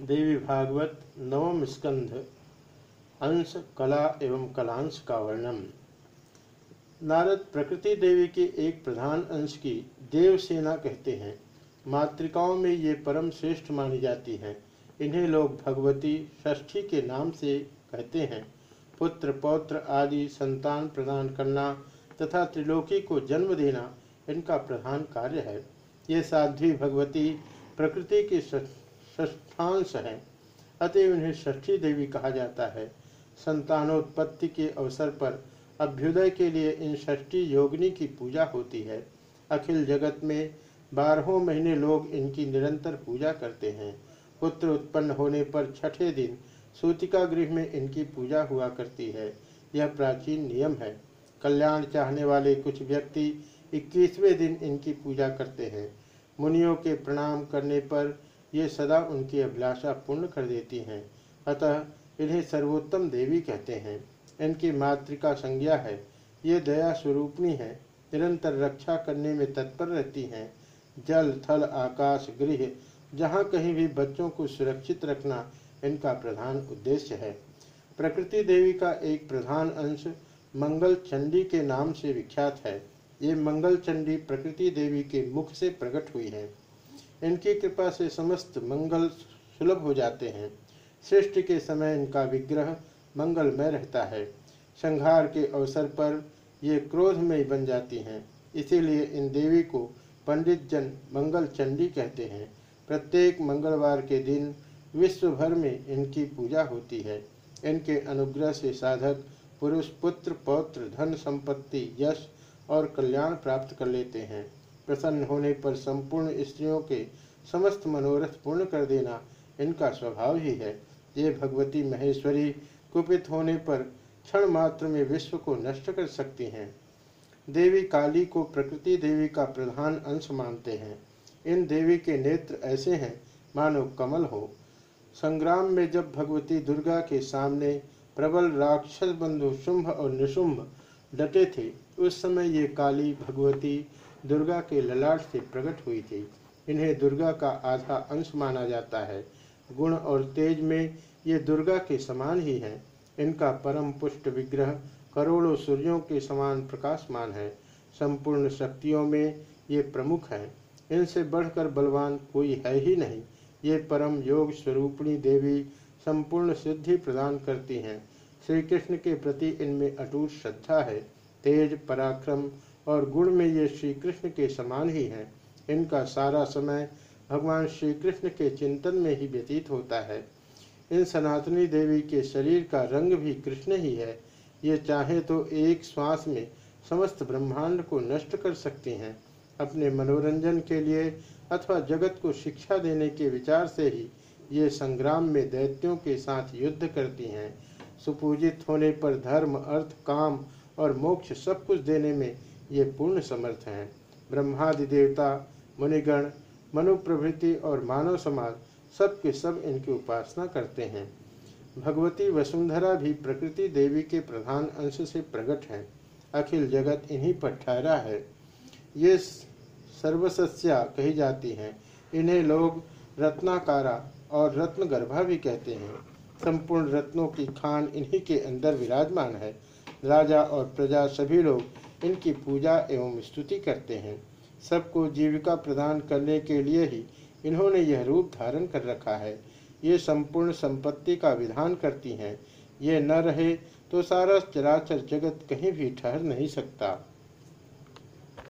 देवी भागवत नवम स्कंध, अंश, कला एवं कलांश का वर्णन। नारद प्रकृति देवी के एक प्रधान अंश की देव सेना कहते हैं। मातृकाओं में ये परम श्रेष्ठ मानी जाती हैं। इन्हें लोग भगवती षष्ठी के नाम से कहते हैं। पुत्र, पौत्र आदि संतान प्रदान करना तथा त्रिलोकी को जन्म देना इनका प्रधान कार्य है। ये साध्वी भगवती प्रकृति की षष्ठांश है। अतएव उन्हें षष्ठी देवी कहा जाता है। संतानोत्पत्ति के अवसर पर अभ्युदय के लिए इन षष्ठी योगिनी की पूजा होती है। अखिल जगत में बारहों महीने लोग इनकी निरंतर पूजा करते हैं। पुत्र उत्पन्न होने पर छठे दिन सूतिका गृह में इनकी पूजा हुआ करती है। यह प्राचीन नियम है। कल्याण चाहने वाले कुछ व्यक्ति इक्कीसवें दिन इनकी पूजा करते हैं। मुनियों के प्रणाम करने पर ये सदा उनकी अभिलाषा पूर्ण कर देती हैं। अतः इन्हें सर्वोत्तम देवी कहते हैं। इनकी मातृका संज्ञा है। ये दया स्वरूपणी है। निरंतर रक्षा करने में तत्पर रहती हैं। जल, थल, आकाश, गृह, जहाँ कहीं भी बच्चों को सुरक्षित रखना इनका प्रधान उद्देश्य है। प्रकृति देवी का एक प्रधान अंश मंगल चंडी के नाम से विख्यात है। ये मंगल चंडी प्रकृति देवी के मुख से प्रकट हुई है। इनकी कृपा से समस्त मंगल सुलभ हो जाते हैं। सृष्टि के समय इनका विग्रह मंगलमय रहता है। संहार के अवसर पर ये क्रोध में बन जाती हैं। इसीलिए इन देवी को पंडित जन मंगल चंडी कहते हैं। प्रत्येक मंगलवार के दिन विश्व भर में इनकी पूजा होती है। इनके अनुग्रह से साधक, पुरुष, पुत्र, पौत्र, धन संपत्ति, यश और कल्याण प्राप्त कर लेते हैं। प्रसन्न होने पर संपूर्ण स्त्रियों के समस्त मनोरथ पूर्ण कर देना इनका स्वभाव ही है। ये भगवती महेश्वरी कुपित होने पर क्षण मात्र में विश्व को नष्ट कर सकती हैं। देवी काली को प्रकृति देवी का प्रधान अंश मानते हैं। इन देवी के नेत्र ऐसे हैं, मानो कमल हो। संग्राम में जब भगवती दुर्गा के सामने प्रबल राक्षस बंधु शुंभ और निशुंभ डटे थे, उस समय ये काली भगवती दुर्गा के ललाट से प्रकट हुई थी। इन्हें दुर्गा का आधा अंश माना जाता है। गुण और तेज में ये दुर्गा के समान ही हैं। इनका परम पुष्ट विग्रह करोड़ों सूर्यों के समान प्रकाशमान है। संपूर्ण शक्तियों में ये प्रमुख हैं। इनसे बढ़कर बलवान कोई है ही नहीं। ये परम योग स्वरूपणी देवी संपूर्ण सिद्धि प्रदान करती हैं। श्री कृष्ण के प्रति इनमें अटूट श्रद्धा है। तेज, पराक्रम और गुण में ये श्री कृष्ण के समान ही हैं। इनका सारा समय भगवान श्री कृष्ण के चिंतन में ही व्यतीत होता है। इन सनातनी देवी के शरीर का रंग भी कृष्ण ही है। ये चाहे तो एक श्वास में समस्त ब्रह्मांड को नष्ट कर सकती हैं। अपने मनोरंजन के लिए अथवा जगत को शिक्षा देने के विचार से ही ये संग्राम में दैत्यों के साथ युद्ध करती हैं। सुपूजित होने पर धर्म, अर्थ, काम और मोक्ष सब कुछ देने में ये पूर्ण समर्थ हैं। ब्रह्मादि देवता मुनिगण मनु प्रभृति और मानव समाज सब के सब इनकी उपासना करते हैं। भगवती वसुंधरा भी प्रकृति देवी के प्रधान अंश से प्रकट हैं। अखिल जगत इन्हीं पर ठहरा है। ये सर्वसस्या कही जाती हैं। इन्हें लोग रत्नाकारा और रत्न गर्भा भी कहते हैं। संपूर्ण रत्नों की खान इन्हीं के अंदर विराजमान है। राजा और प्रजा सभी लोग इनकी पूजा एवं स्तुति करते हैं। सबको जीविका प्रदान करने के लिए ही इन्होंने यह रूप धारण कर रखा है। ये संपूर्ण संपत्ति का विधान करती हैं। ये न रहे तो सारा चराचर जगत कहीं भी ठहर नहीं सकता।